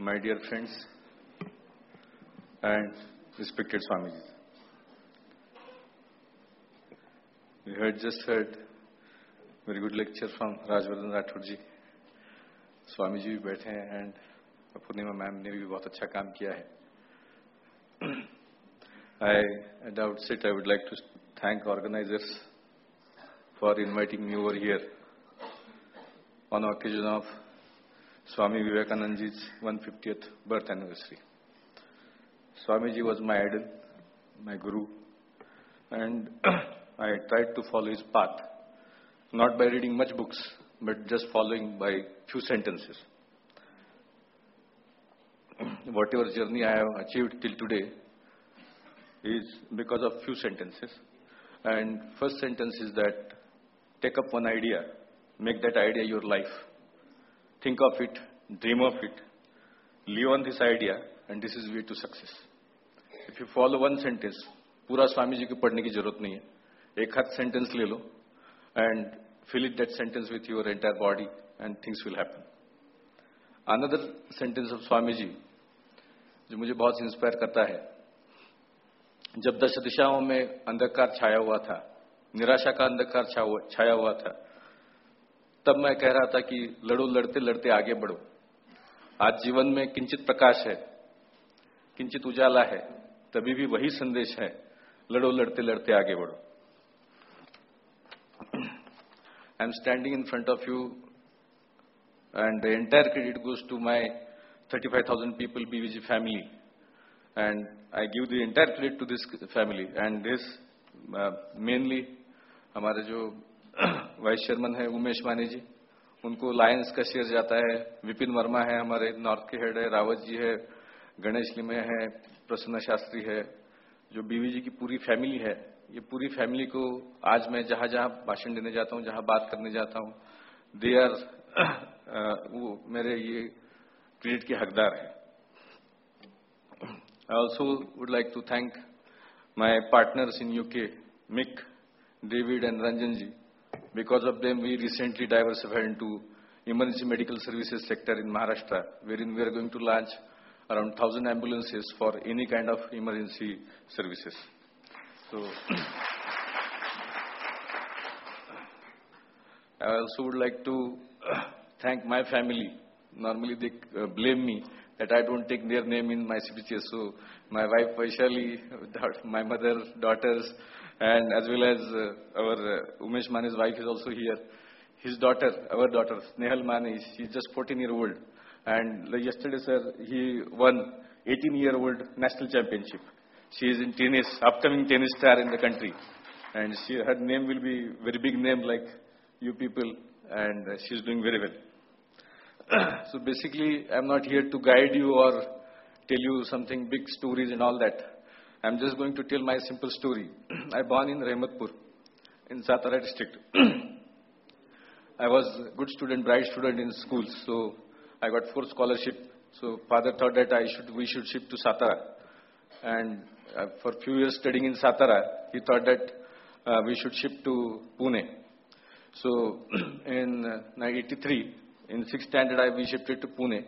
my dear friends, and respected Swamiji. We heard just heard very good lecture from Rajvardhan Rathod ji. स्वामी जी भी बैठे हैं and Purnima ma'am ने भी बहुत अच्छा काम किया है I, at the outset, I would like to thank organizers for inviting me over here on occasion of Swami Vivekananda's 150th birth anniversary. Swamiji was my idol, my guru, and I tried to follow his path, not by reading much books, but just following by few sentences. Whatever journey I have achieved till today is because of few sentences. And first sentence is that take up one idea, make that idea your life. Think of it, dream of it, live on this idea, and this is way to success. If you follow one sentence, पूरा स्वामी जी को पढ़ने की ज़रूरत नहीं है एक हाथ sentence ले लो and fill it that sentence with your entire body and things will happen. Another sentence of Swami Ji, जो मुझे बहुत इंस्पायर करता है जब दश दिशाओं में अंधकार छाया हुआ था निराशा का अंधकार छाया हुआ था तब मैं कह रहा था कि लड़ो लड़ते लड़ते आगे बढ़ो। आज जीवन में किंचित प्रकाश है किंचित उजाला है तभी भी वही संदेश है लड़ो लड़ते लड़ते आगे बढ़ो। I am standing in front of you and entire credit goes to my thirty 35,000 people PVG family. And I give the entire credit credit to this family and this mainly हमारे जो वाइस चेयरमैन है उमेश मानी जी। उनको lion's का share जाता है। विपिन वर्मा है हमारे north के हेड है रावत जी है गणेश लिमे है प्रसन्न शास्त्री है। जो बीवी जी की पूरी फैमिली है ये पूरी फैमिली को आज मैं जहाँ जहाँ भाषण देने जाता हूँ जहाँ बात करने जाता हूँ दे आर वो मेरे ये क्रेडिट के हकदार हैं। है I also would like to thank my partners in UK, Mick, David and Ranjanji. Because of them, we recently diversified into emergency medical services sector in Maharashtra, wherein we are going to launch around 1,000 ambulances for any kind of emergency services. So, I also would like to thank my family. Normally they uh, blame me that I don't take their name in my speeches. So my wife Vaishali, my mother, daughters, and as well as uh, our uh, Umesh Mane's wife is also here. His daughter, our daughter, Snehal Mane, she's just 14 year old. And yesterday, sir, he won 18 year old national championship. She is in tennis, upcoming tennis star in the country. And she, her name will be very big name like you people, and uh, she's doing very well. so basically, I'm not here to guide you or tell you something big stories and all that. I'm just going to tell my simple story. I born in Rehmatpur, in Satara district. I was a good student, bright student in school, so I got four scholarship. So father thought that I should, we should shift to Satara. And uh, for few years studying in Satara, he thought that uh, we should shift to Pune. So in uh, 83, in sixth standard, I we shifted to Pune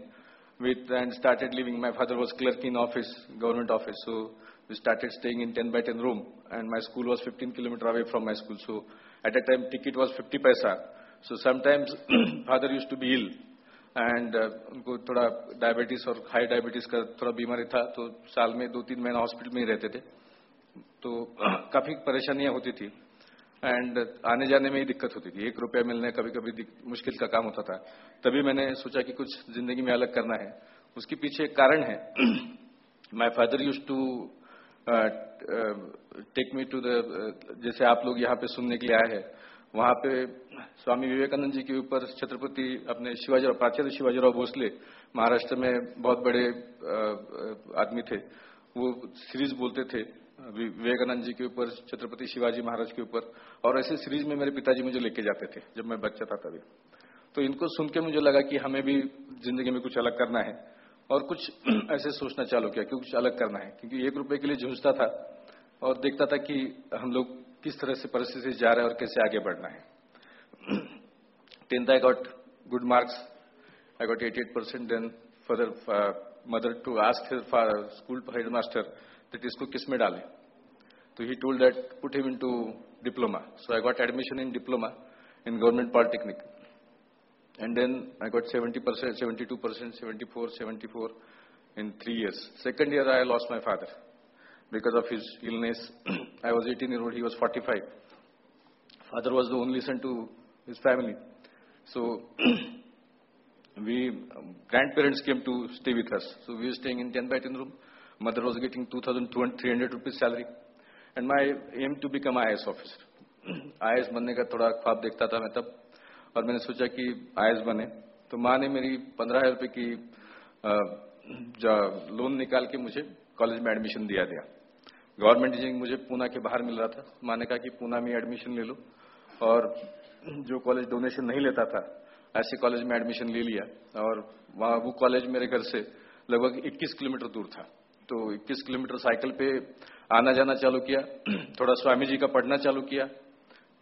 with and started living. My father was clerk in office, government office, so we started staying in 10 by 10 room. And my school was 15 kilometer away from my school. So at that time, ticket was 50 paisa. So sometimes father used to be ill. And उनको थोड़ा diabetes और high diabetes का थोड़ा बीमारी था तो साल में दो तीन महीना हॉस्पिटल में ही रहते थे तो काफ़ी परेशानियाँ होती थी एंड आने जाने में ही दिक्कत होती थी एक रुपया मिलने कभी कभी मुश्किल का काम होता था तभी मैंने सोचा कि कुछ ज़िंदगी में अलग करना है उसके पीछे एक कारण है my father use to take me to the जैसे आप लोग यहाँ पे सुनने के लिए आए हैं, वहाँ पे स्वामी विवेकानंद जी के ऊपर छत्रपति अपने शिवाजीराव प्राचार्य शिवाजीराव भोसले महाराष्ट्र में बहुत बड़े आदमी थे। वो सीरीज़ बोलते थे विवेकानंद जी के ऊपर, छत्रपति शिवाजी महाराज के ऊपर, और ऐसे सीरीज़ में मेरे पिताजी मुझे लेके जाते थे, जब मैं बच्चा था तभी। तो इनको सुन के मुझे लगा कि हमें भी ज़िंदगी में कुछ अलग करना है। और कुछ ऐसे सोचना चालू किया, क्योंकि कुछ अलग करना है। क्योंकि एक रुपए के लिए जूझता था और देखता था कि हम लोग किस तरह से परिस्थिति से जा रहे हैं और कैसे आगे बढ़ना है। Tenth I got good marks I got eighty eight percent then for mother to ask school head master that इसको किसमें डालें। तो he told that put him into diploma so I got admission in diploma in government polytechnic And then I got 70%, 72%, 74, 74 in three years. Second year I lost my father because of his illness. I was 18 year old, he was 45. Father was the only son to his family. So we, um, grandparents came to stay with us. So we were staying in 10 by 10 room. Mother was getting 2,300 rupees salary. And my aim to become IAS officer. IAS बनने का थोड़ा ख्वाब देखता था मैं तब और मैंने सोचा कि आयस बने। तो माँ ने मेरी पंद्रह हज़ार रुपये की लोन निकाल के मुझे कॉलेज में एडमिशन दिया दिया। गवर्नमेंट इंजीनियरिंग मुझे पूना के बाहर मिल रहा था। माँ ने कहा कि पूना में एडमिशन ले लो। और जो कॉलेज डोनेशन नहीं लेता था, ऐसे कॉलेज में एडमिशन ले लिया। और वहाँ, वो कॉलेज मेरे घर से लगभग 21 किलोमीटर दूर था। तो 21 किलोमीटर साइकिल पे आना जाना चालू किया। थोड़ा स्वामी जी का पढ़ना चालू किया।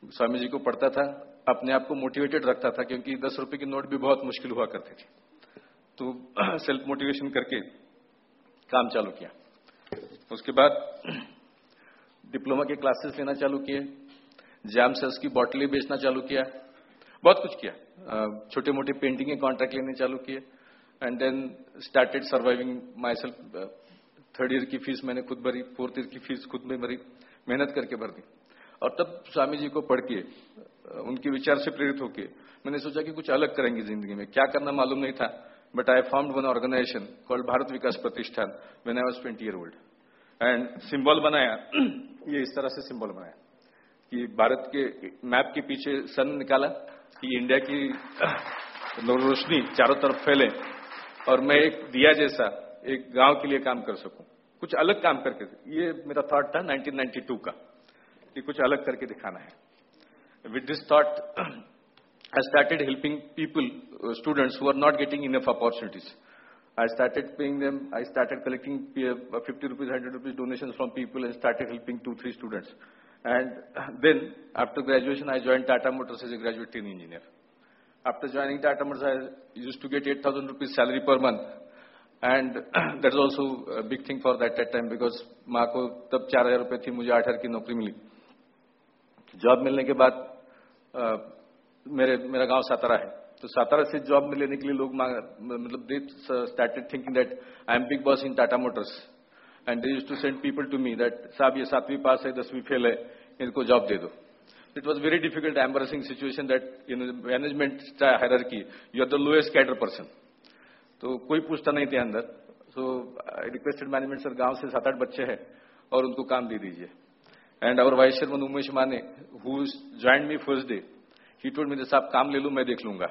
स्वामी जी को पढ़ता था, अपने आप को मोटिवेटेड रखता था, क्योंकि दस रुपए की नोट भी बहुत मुश्किल हुआ करते थे। तो सेल्फ मोटिवेशन करके काम चालू किया। उसके बाद डिप्लोमा के क्लासेस लेना चालू किए जैम सेल्स की बॉटलें बेचना चालू किया, बहुत कुछ किया। छोटे मोटे पेंटिंग के कॉन्ट्रैक्ट लेने चालू किए and then started surviving myself third year की फ़ीस मैंने खुद भरी फोर्थ ईयर की फ़ीस खुद में भरी, मेहनत करके भर दी। और तब स्वामी जी को पढ़ के उनके विचार से प्रेरित होकर मैंने सोचा कि कुछ अलग करेंगे ज़िंदगी में। क्या करना मालूम नहीं था but I form one organization called Bharat Vikas Pratishthan when I was twenty year old and symbol बनाया, ये इस तरह से सिंबल बनाया कि भारत के मैप के पीछे सन निकाला कि इंडिया की रोशनी चारों तरफ़ फैले और मैं एक दिया जैसा एक गाँव के लिए काम कर सकूँ। कुछ अलग काम करके। ये मेरा थॉट था 1992 का। कि कुछ अलग करके दिखाना है with this thought, I started helping people, uh, students who are not getting enough opportunities. I started paying them, I started collecting uh, 50 rupees, 100 rupees donations from people and started helping two, three students. And then, after graduation, I joined Tata Motors as a graduate training engineer. After joining Tata Motors, I used to get 8,000 rupees salary per month. And that's also a big thing for that, that time because माँ को तब चार हज़ार रुपए थी मुझे आठ हज़ार की नौकरी मिली जॉब मिलने के बाद मेरे, मेरा गाँव सातारा है। तो सातारा से जॉब में लेने के लिए लोग मतलब they started thinking that I am big boss in Tata Motors and they use to send people to me that साहब, ये सातवीं पास है, दसवीं फेल है, इनको जॉब दे दो। It was very difficult embarrassing situation that in management की you are the lowest cadre person तो कोई पूछता नहीं थे अंदर। सो रिक्वेस्टेड मैनेजमेंट सर, गाँव से सात आठ बच्चे हैं और उनको काम दे दीजिए। And our vice chairman Umesh Mane who joined me first day he told me this आप काम ले लू, मैं देख लूँगा.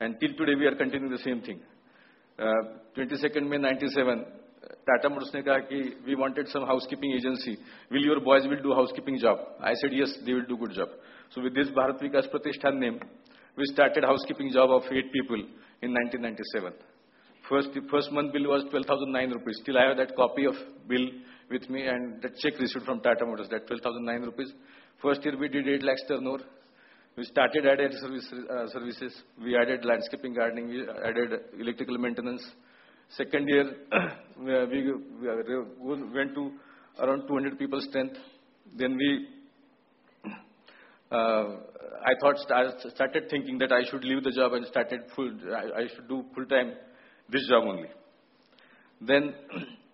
And till today we are continue the same thing twenty second में नाइन्टी सेवन टाटा मोटर्स ने कहा कि we wanted some house keeping agency will your boys will do house keeping job I said yes they will do good job so with this Bharat Vikas Pratishthan name we started house keeping job of eight people in nineteen ninety seven first month bill was twelve thousand nine rupees still I have that copy of bill with me and the check received from Tata Motors, that 12,009 rupees. First year we did 8 lakhs turnover. We started added service, uh, services. We added landscaping gardening. We added electrical maintenance. Second year, we, we went to around 200 people strength. Then we, uh, I thought, I started thinking that I should leave the job and started full, I, I should do full time this job only. Then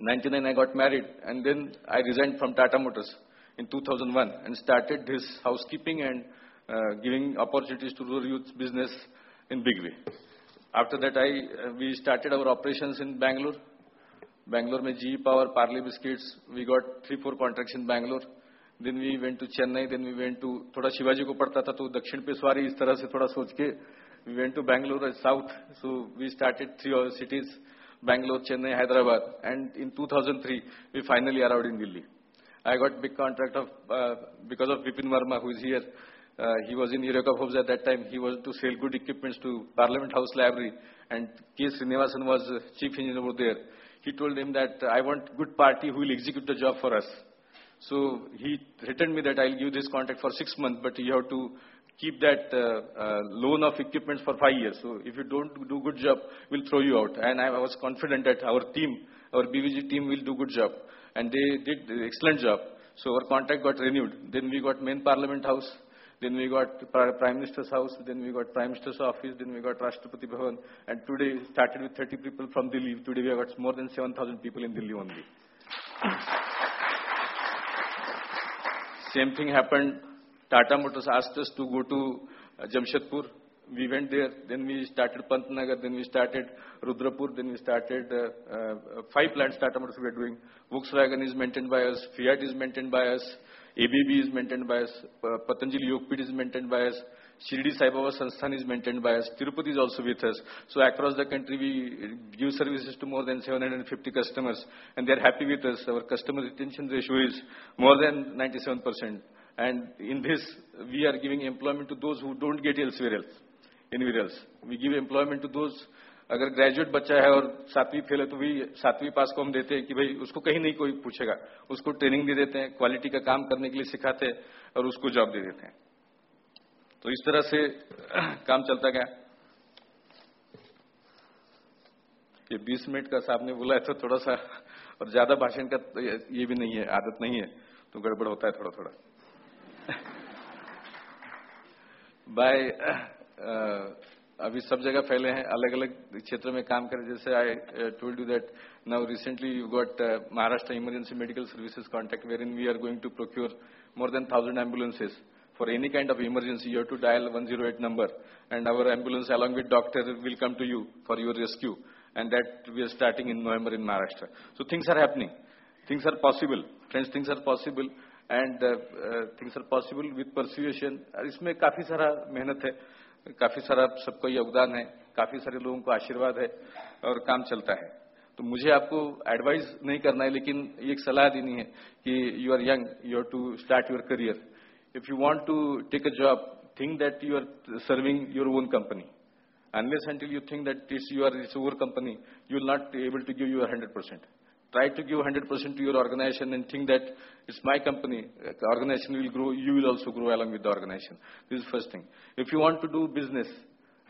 99 I got married and then I resigned from Tata Motors in 2001 and started this housekeeping and uh, giving opportunities to rural youth business in big way. After that I, uh, we started our operations in Bangalore. Bangalore में GE Power, Parley Biscuits, we got three, four contracts in Bangalore. Then we went to Chennai, then we went to, थोड़ा शिवाजी को पड़ता था तो दक्षिण पे सवारी इस तरह से थोड़ा सोच के we went to Bangalore South. So we started three cities. Bangalore, Chennai, Hyderabad, and in 2003, we finally arrived in Delhi. I got big contract of, uh, because of Vipin Verma, who is here. Uh, he was in Eureka Hobbs at that time. He was to sell good equipments to Parliament House Library, and K. Srinivasan was uh, chief engineer over there. He told him that I want good party who will execute the job for us. So he threatened me that I'll give this contract for six months, but you have to keep that uh, uh, loan of equipment for five years. So if you don't do good job, we'll throw you out. And I was confident that our team, our BVG team will do good job. And they did excellent job. So our contract got renewed. Then we got main parliament house. Then we got Prime Minister's house, then we got Prime Minister's office, then we got Rashtrapati Bhavan, and today started with 30 people from Delhi. Today we have got more than 7,000 people in Delhi only. Same thing happened. Tata Motors asked us to go to uh, Jamshedpur. We went there. Then we started Pantnagar. Then we started Rudrapur. Then we started uh, uh, five plants Tata Motors we are doing. Volkswagen is maintained by us. Fiat is maintained by us. ABB is maintained by us. Patanjali Yogpit is maintained by us. Shirdi Sai Baba Sansthan is maintained by us. Tirupati is also with us. So across the country, we give services to more than 750 customers, and they're happy with us. Our customer retention ratio is more than 97%. And in this, we are giving employment to those who don't get elsewhere else, anywhere else. We give employment to those अगर graduate बच्चा है और सातवीं fail है तो भी सातवीं पास को हम देते हैं कि भाई उसको कहीं नहीं कोई पूछेगा। उसको ट्रेनिंग दे देते हैं क्वालिटी का काम करने के लिए सिखाते हैं और उसको जॉब दे देते हैं। तो इस तरह से काम चलता गया। ये 20 मिनट का साहब ने बोला है तो थोड़ा सा और ज़्यादा भाषण का ये भी नहीं है आदत नहीं है। तो गड़बड़ होता है थोड़ा थोड़ा बाय अभी सब जगह फैले हैं अलग अलग क्षेत्र में काम करें। जैसे I told you that now recently you got Maharashtra emergency medical services contract where in we are going to procure more than thousand ambulances for any kind of emergency you to dial one zero eight number and our ambulance along with doctor will come to you for your rescue and that we are starting in November in Maharashtra so things are happening things are possible friends things are possible And things are possible with persuasion. इसमें काफ़ी सारा मेहनत है, काफ़ी सारा सबका योगदान है, काफ़ी सारे लोगों को आशीर्वाद है और काम चलता है। तो मुझे आपको एडवाइस नहीं करना है, लेकिन एक सलाह देनी है कि you are young you are to start your career if you want to take a job think that you are serving your own company unless until you think that it's your it's your company, you will not be able to give your 100% try to give 100% to your organization and think that it's my company. The organization will grow. You will also grow along with the organization. This is the first thing. If you want to do business,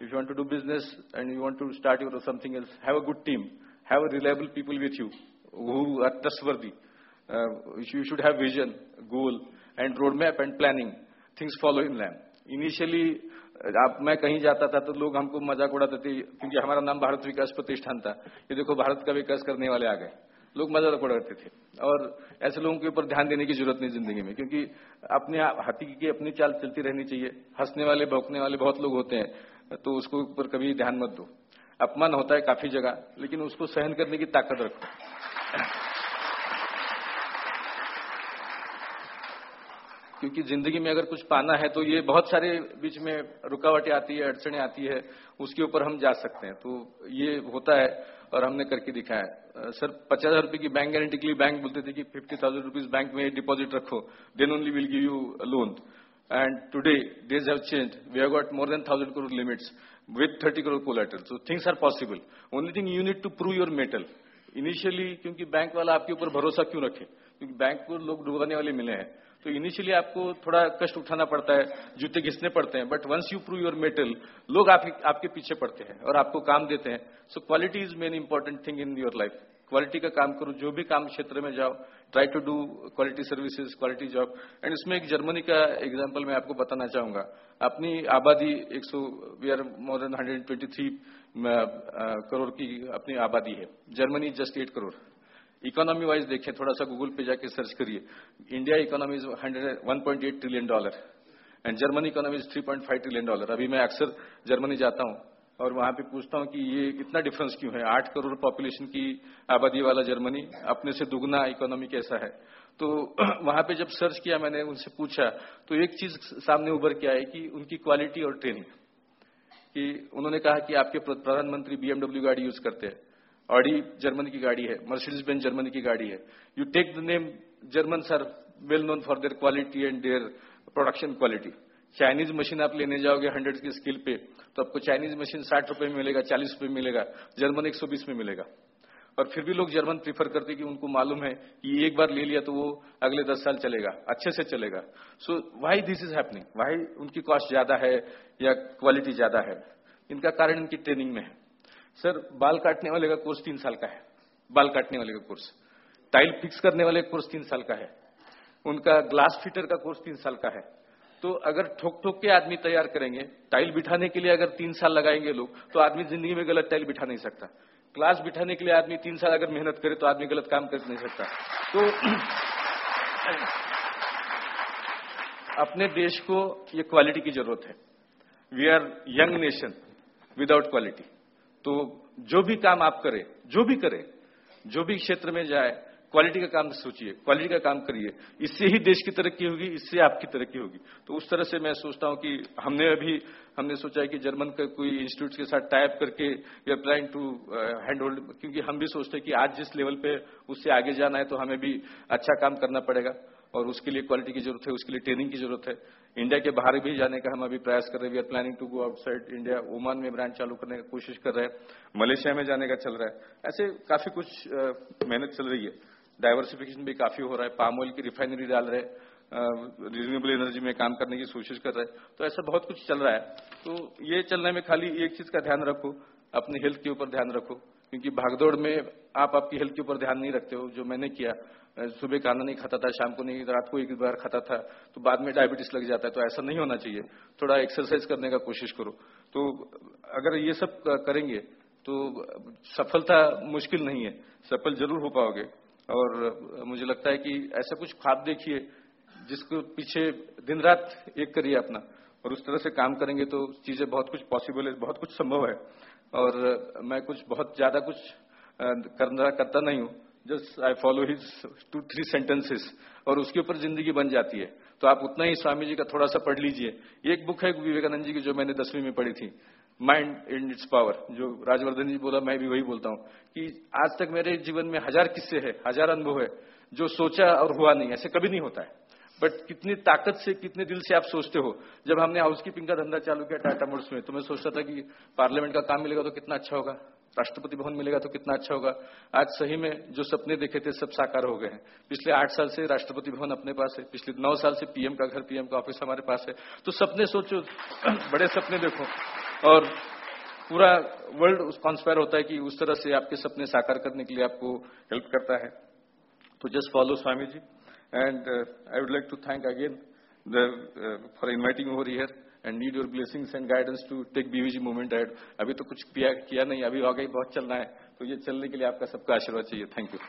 if you want to do business and you want to start your something else, have a good team. Have a reliable people with you who are trustworthy. Uh, you should have vision, goal, and roadmap and planning. Things follow in line. Initially, आप मैं कहीं जाता था तो लोग हमको मजाक उड़ाते थे क्योंकि हमारा नाम भारत विकास प्रतिष्ठान था ये देखो भारत का विकास करने वाले आ गए लोग मज़ा करते थे। और ऐसे लोगों के ऊपर ध्यान देने की ज़रूरत नहीं ज़िंदगी में, क्योंकि अपने हाथी की अपनी चाल चलती रहनी चाहिए। हंसने वाले, भौंकने वाले बहुत लोग होते हैं तो उसको ऊपर कभी ध्यान मत दो। अपमान होता है काफ़ी जगह, लेकिन उसको सहन करने की ताकत रखो। क्योंकि ज़िंदगी में अगर कुछ पाना है तो ये बहुत सारे बीच में रुकावटें आती है, अड़चने आती है, उसके ऊपर हम जा सकते हैं। तो ये होता है। और हमने करके दिखाया। सर, पचास हज़ार की बैंक गारंटी के लिए बैंक बोलते थे कि फिफ्टी थाउज़ेंड रुपीज़ बैंक में डिपॉजिट रखो then only will give you loan and today days have change we have got more than thousand crore limits with thirty crore collateral so things are possible only thing you need to prove your mettle initially क्योंकि bank वाला आपके ऊपर भरोसा क्यों रखे? क्योंकि bank को लोग डुबाने वाले मिले हैं। तो इनिशियली आपको थोड़ा कष्ट उठाना पड़ता है जूते घिसने पड़ते हैं but once you prove your mettle लोग आप, आपके पीछे पड़ते हैं और आपको काम देते हैं। So quality is main important thing in your life quality का काम करो जो भी काम क्षेत्र में जाओ try to do quality services quality job and इसमें एक जर्मनी का एग्ज़ाम्पल मैं आपको बताना चाहूँगा। अपनी आबादी एक सौ we are more than hundred twenty three crore की अपनी आबादी है। Germany just eight crore economy wise देखें, थोड़ा सा गूगल पे जाके सर्च करिए। India economy is hundred one point eight trillion dollar and Germany economy is three point five trillion dollar अभी मैं अक्सर जर्मनी जाता हूँ और वहाँ पे पूछता हूँ कि ये इतना डिफरेंस क्यों है? आठ करोड़ पॉपुलेशन की आबादी वाला जर्मनी अपने से दुगना इकोनॉमी कैसा है? तो वहाँ पे जब सर्च किया मैंने, उनसे पूछा तो एक चीज़ सामने उभर के आई कि उनकी क्वालिटी और ट्रेनिंग कि उन्होंने कहा कि आपके प्रधानमंत्री बीएमडब्ल्यू गाड़ी यूज़ करते हैं। ऑडी जर्मनी की गाड़ी है मर्सिडीज बेन जर्मनी की गाड़ी है। You take the name German sir well known for their quality and their production quality Chinese machine आप लेने जाओगे हंड्रेड की स्किल पे तो आपको चाइनीज़ मशीन साठ रुपए में मिलेगा, चालीस रुपए में मिलेगा जर्मन एक सौ बीस में मिलेगा। और फिर भी लोग जर्मन प्रीफर करते कि उनको मालूम है कि एक बार ले लिया तो वो अगले दस साल चलेगा, अच्छे से चलेगा। So why this is happening why उनकी कॉस्ट ज़्यादा है या क्वालिटी ज़्यादा है? इनका कारण इनकी ट्रेनिंग में है। सर, बाल काटने वाले का कोर्स तीन साल का है। बाल काटने वाले का कोर्स। टाइल फिक्स करने वाले का कोर्स तीन साल का है। उनका ग्लास फिटर का कोर्स तीन साल का है। तो अगर ठोक ठोक के आदमी तैयार करेंगे, टाइल बिठाने के लिए अगर तीन साल लगाएँगे लोग तो आदमी ज़िंदगी में गलत टाइल बिठा नहीं सकता। क्लास बिठाने के लिए आदमी तीन साल अगर मेहनत करे तो आदमी गलत काम कर नहीं सकता। तो अपने देश को ये क्वालिटी की ज़रूरत है। We are young nation without quality तो जो भी काम आप करें, जो भी करें, जो भी क्षेत्र में जाए क्वालिटी का काम सोचिए क्वालिटी का काम करिए। इससे ही देश की तरक्की होगी, इससे आपकी तरक्की होगी। तो उस तरह से मैं सोचता हूँ कि हमने अभी, हमने सोचा है कि जर्मन का कोई इंस्टीट्यूट के साथ टाइप करके we are plying to hand hold क्योंकि हम भी सोचते हैं कि आज जिस लेवल पे उससे आगे जाना है तो हमें भी अच्छा काम करना पड़ेगा और उसके लिए क्वालिटी की ज़रूरत है, उसके लिए ट्रेनिंग की ज़रूरत है। इंडिया के बाहर भी जाने का हम अभी प्रयास कर रहे हैं। We are planning to go outside India Oman में ब्रांच चालू करने की कोशिश कर रहे हैं। मलेशिया में जाने का चल रहा है। ऐसे काफ़ी कुछ मेहनत चल रही है। डाइवर्सिफिकेशन भी काफ़ी हो रहा है। पाम ऑयल की रिफाइनरी डाल रहे रिन्यूएबल एनर्जी में काम करने की कोशिश कर रहे हैं। तो ऐसा बहुत कुछ चल रहा है। तो ये चलने में खाली एक चीज़ का ध्यान रखो। अपनी हेल्थ के ऊपर ध्यान रखो। क्योंकि भागदौड़ में आप आपकी हेल्थ के ऊपर ध्यान नहीं रखते हो, जो मैंने किया। सुबह खाना नहीं खाता था, शाम को नहीं, रात को एक बार खाता था तो बाद में डायबिटीज़ लग जाता है तो ऐसा नहीं होना चाहिए। थोड़ा एक्सरसाइज करने का कोशिश करो। तो अगर ये सब करेंगे तो सफलता मुश्किल नहीं है। सफल ज़रूर हो पाओगे। और मुझे लगता है कि ऐसा कुछ ख्वाब देखिए, जिसको पीछे दिन रात एक करिए अपना। और उस तरह से काम करेंगे तो चीज़ें बहुत कुछ पॉसिबल है, बहुत कुछ संभव है। और मैं कुछ, बहुत ज़्यादा कुछ करना, करता नहीं हूँ। Just I follow his two three sentences, और उसके ऊपर ज़िंदगी बन जाती है। तो आप उतना ही स्वामी जी का थोड़ा सा पढ़ लीजिए। एक बुक है विवेकानंद जी की जो मैंने दसवीं में पढ़ी थी माइंड इन इट्स पावर जो राजवर्धन जी बोला, मैं भी वही बोलता हूँ कि आज तक मेरे जीवन में हज़ार किस्से है, हज़ार अनुभव है, जो सोचा और हुआ नहीं, ऐसे कभी नहीं होता है। बट कितनी ताकत से, कितने दिल से आप सोचते हो। जब हमने हाउसकीपिंग का धंधा चालू किया टाटा मोड्स में तो मैं सोचता था कि पार्लियामेंट का काम मिलेगा तो कितना अच्छा होगा। राष्ट्रपति भवन मिलेगा तो कितना अच्छा होगा। आज सही में जो सपने देखे थे, सब साकार हो गए हैं। पिछले आठ साल से राष्ट्रपति भवन अपने पास है, पिछले नौ साल से पीएम का घर, पीएम का ऑफ़िस हमारे पास है। तो सपने सोचो, बड़े सपने देखो। और पूरा वर्ल्ड कॉन्स्पायर होता है कि उस तरह से आपके सपने साकार करने के लिए आपको हेल्प करता है। तो just follow Swami ji. And I would like to thank again for inviting over here and need your blessings and guidance to take BVG movement ahead अभी तो कुछ किया, नहीं अभी आगे बहुत चलना है। तो ये चलने के लिए आपका सबका आशीर्वाद चाहिए। Thank you